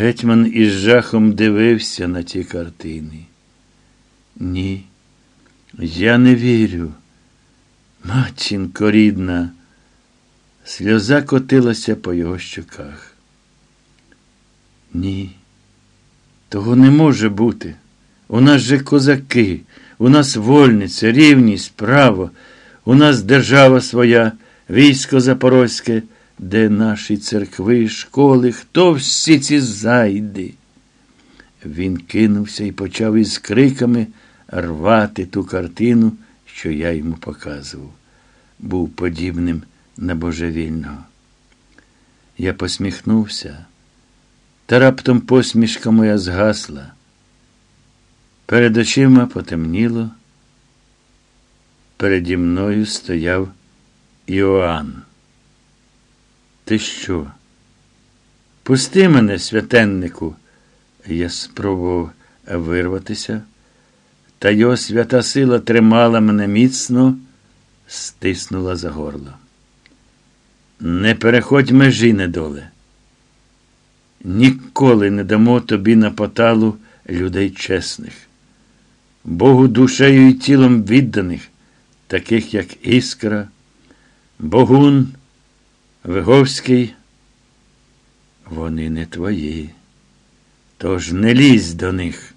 Гетьман із жахом дивився на ті картини. Ні, я не вірю. Матінко рідна, сльоза котилася по його щоках. Ні, того не може бути. У нас же козаки, у нас вольниця, рівність, право, у нас держава своя, військо Запорозьке, де наші церкви, школи, хто всі ці зайди? Він кинувся і почав із криками рвати ту картину, що я йому показував. Був подібним на божевільного. Я посміхнувся, та раптом посмішка моя згасла. Перед очима потемніло. Переді мною стояв Іоанн. Ти що? Пусти мене, святеннику. Я спробував вирватися, та його свята сила тримала мене міцно, стиснула за горло. Не переходь межі, недоле. Ніколи не дамо тобі на поталу людей чесних, Богу душею і тілом відданих, таких як Іскра, Богун, Виговський. Вони не твої, тож не лізь до них.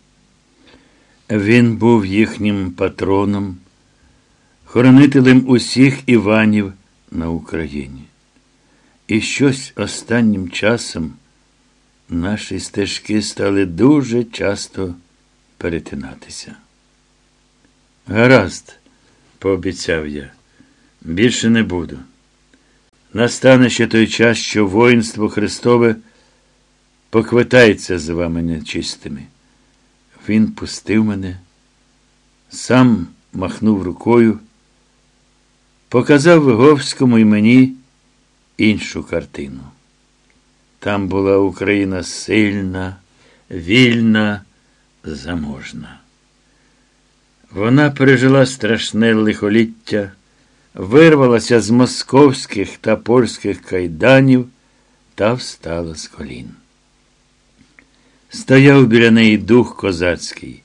Він був їхнім патроном, хоронителем усіх Іванів на Україні. І щось останнім часом наші стежки стали дуже часто перетинатися. Гаразд, пообіцяв я, більше не буду. Настане ще той час, що воїнство Христове поквитається з вами нечистими. Він пустив мене, сам махнув рукою, показав Виговському і мені іншу картину. Там була Україна сильна, вільна, заможна. Вона пережила страшне лихоліття, вирвалася з московських та польських кайданів та встала з колін. Стояв біля неї дух козацький,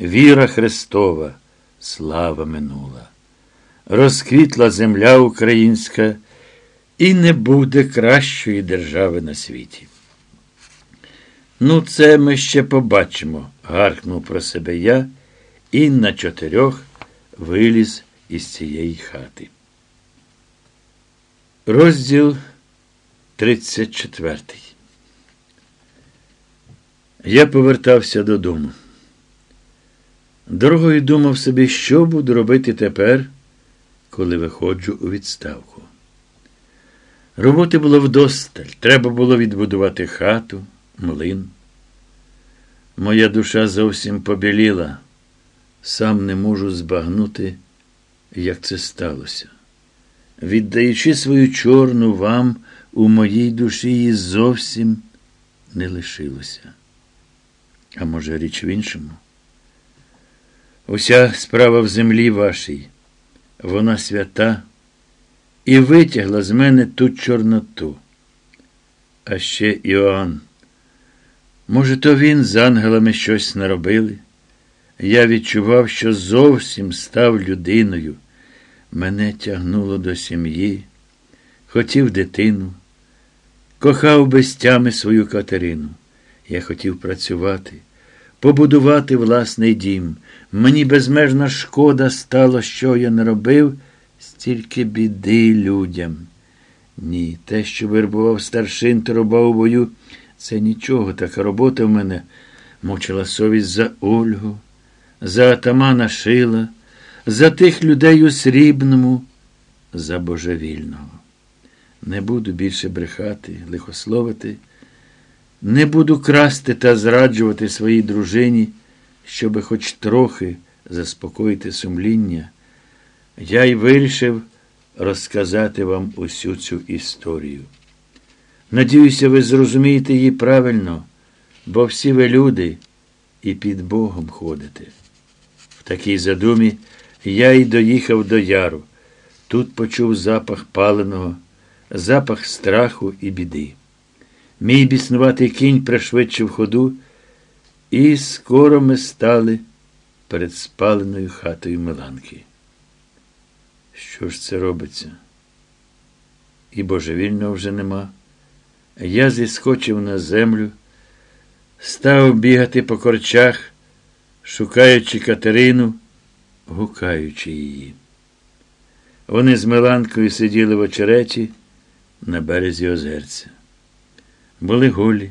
віра Христова, слава минула. Розквітла земля українська, і не буде кращої держави на світі. Ну, це ми ще побачимо, гаркнув про себе я і на чотирьох виліз із цієї хати. Розділ 34 Я повертався додому. Дорогою думав собі, що буду робити тепер, коли виходжу у відставку. Роботи було вдосталь, треба було відбудувати хату, млин. Моя душа зовсім побіліла, сам не можу збагнути, як це сталося. Віддаючи свою чорну вам, у моїй душі її зовсім не лишилося. А може, річ в іншому? Уся справа в землі вашій, вона свята і витягла з мене ту Чорноту. А ще Іоанн. Може, то він з ангелами щось наробили? Я відчував, що зовсім став людиною. Мене тягнуло до сім'ї, хотів дитину, кохав без тями свою Катерину. Я хотів працювати, побудувати власний дім. Мені безмежна шкода стало, що я не робив, стільки біди людям. Ні, те, що вербував старшин та бою, це нічого, така робота в мене мучила совість за Ольгу, за атамана Шила, за тих людей у срібному, за божевільного. Не буду більше брехати, лихословити, не буду красти та зраджувати своїй дружині, щоби хоч трохи заспокоїти сумління. Я й вирішив розказати вам усю цю історію. Надіюся, ви зрозумієте її правильно, бо всі ви люди і під Богом ходите. Такій задумі я й доїхав до яру. Тут почув запах паленого, запах страху і біди. Мій біснуватий кінь пришвидшив ходу, і скоро ми стали перед спаленою хатою Миланки. Що ж це робиться? І божевільного вже нема. Я зіскочив на землю, став бігати по корчах, шукаючи Катерину, гукаючи її. Вони з Миланкою сиділи в очереті на березі озерця. Були голі,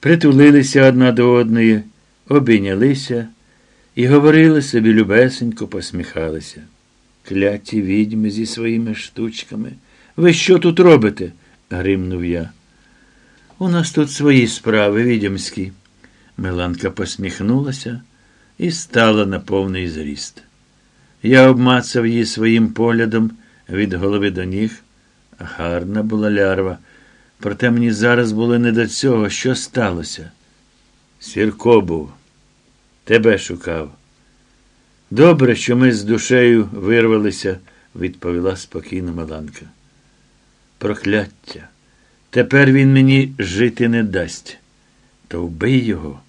притулилися одна до одної, обійнялися і говорили собі любесенько, посміхалися. Кляті відьми зі своїми штучками. Ви що тут робите? гримнув я. У нас тут свої справи відьомські. Миланка посміхнулася і стала на повний зріст. Я обмацав її своїм поглядом від голови до ніг. Гарна була лярва. Проте мені зараз було не до цього, що сталося. Сірко був, тебе шукав. Добре, що ми з душею вирвалися, відповіла спокійно Маланка. Прокляття. Тепер він мені жити не дасть. То вбий його.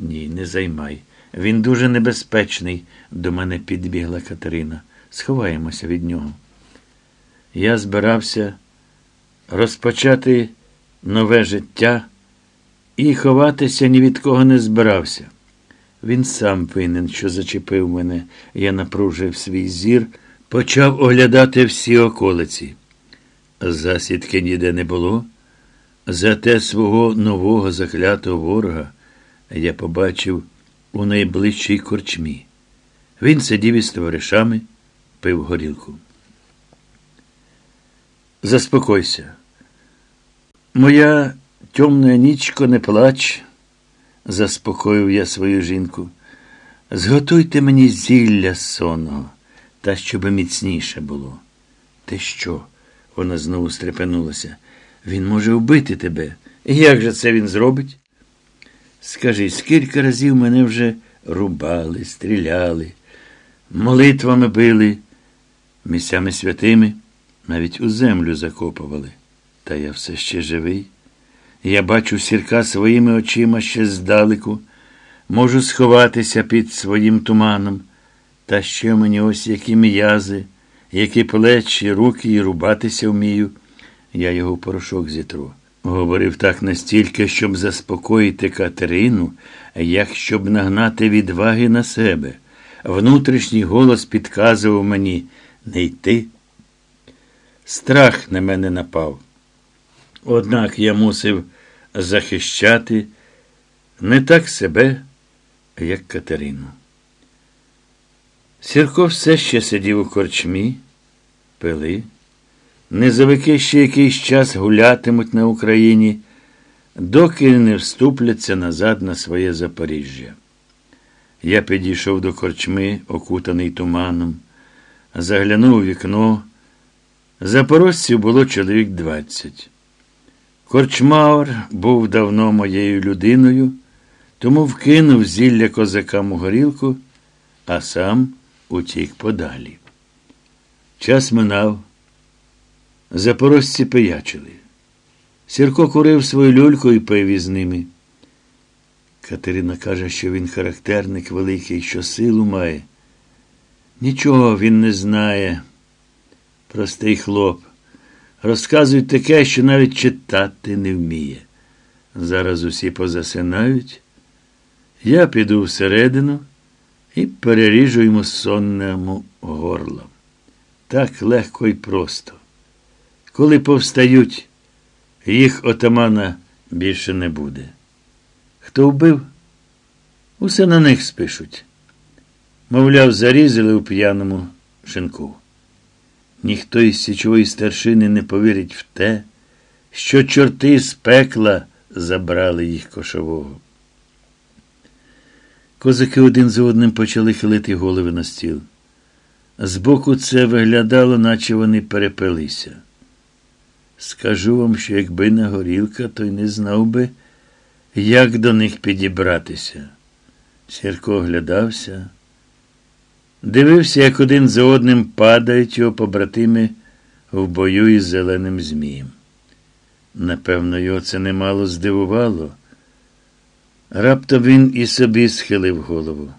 Ні, не займай. Він дуже небезпечний, до мене підбігла Катерина. Сховаємося від нього. Я збирався розпочати нове життя і ховатися ні від кого не збирався. Він сам винен, що зачепив мене. Я напружив свій зір, почав оглядати всі околиці. Засідки ніде не було. Зате свого нового заклятого ворога я побачив у найближчій корчмі. Він сидів із товаришами, пив горілку. Заспокойся. Моя темна нічко не плач, заспокоїв я свою жінку. Зготуйте мені зілля сонного, та щоб міцніше було. Ти що? Вона знову стрепенулася. Він може вбити тебе. Як же це він зробить? Скажи, скільки разів мене вже рубали, стріляли, молитвами били, місцями святими, навіть у землю закопували. Та я все ще живий. Я бачу сірка своїми очима ще здалеку, можу сховатися під своїм туманом, та ще мені ось які м'язи, які плечі, руки і рубатися вмію. Я його порошок зітру. Говорив так настільки, щоб заспокоїти Катерину, як щоб нагнати відваги на себе. Внутрішній голос підказував мені не йти. Страх на мене напав. Однак я мусив захищати не так себе, як Катерину. Сірко все ще сидів у корчмі, пили. Низовики ще якийсь час гулятимуть на Україні, доки не вступляться назад на своє Запоріжжя. Я підійшов до корчми, окутаний туманом, заглянув у вікно. Запорожців було чоловік двадцять. Корчмаур був давно моєю людиною, тому вкинув зілля козакам у горілку, а сам утік подалі. Час минав. Запорожці пиячили. Сірко курив свою люльку і пив із ними. Катерина каже, що він характерник великий, що силу має. Нічого він не знає. Простий хлоп. Розказують таке, що навіть читати не вміє. Зараз усі позасинають. Я піду всередину і переріжу йому сонному горло. Так легко і просто. Коли повстають, їх отамана більше не буде. Хто вбив? Усе на них спишуть. Мовляв, зарізали у п'яному шинку. Ніхто із січової старшини не повірить в те, що чорти з пекла забрали їх кошового. Козаки один за одним почали хилити голови на стіл. Збоку це виглядало, наче вони перепилися. Скажу вам, що якби не горілка, то й не знав би, як до них підібратися. Сірко оглядався. Дивився, як один за одним падають його побратими в бою із зеленим Змієм. Напевно, його це немало здивувало. Раптом він і собі схилив голову.